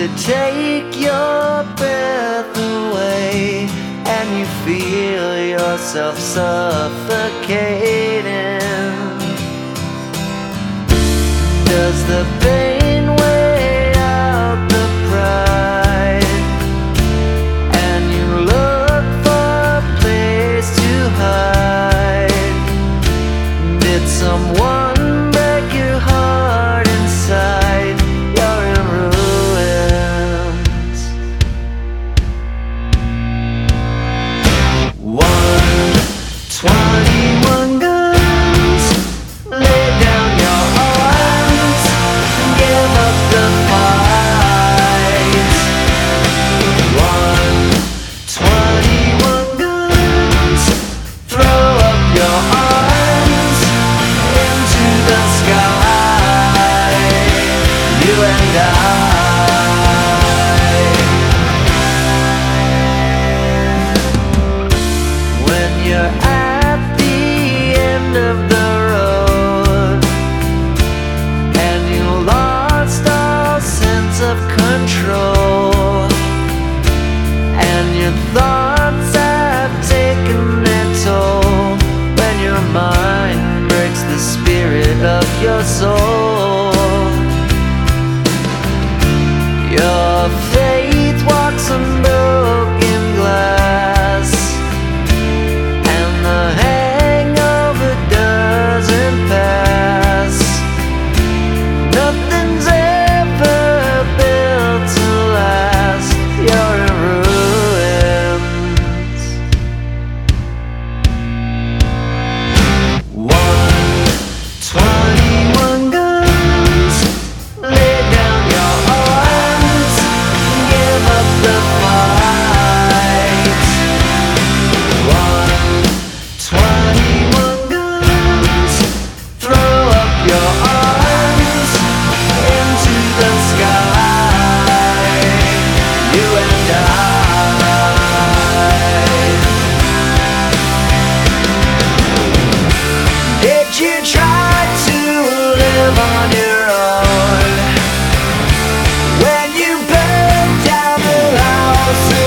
to take your breath away, and you feel yourself suffocating. Does the pain your soul. Your face. When you burn down the house.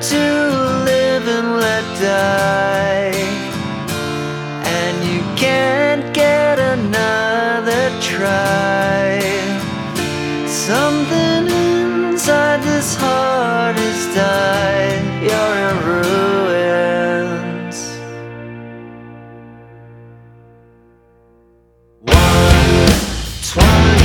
to live and let die. And you can't get another try. Something inside this heart is died. You're in ruins. One, twice.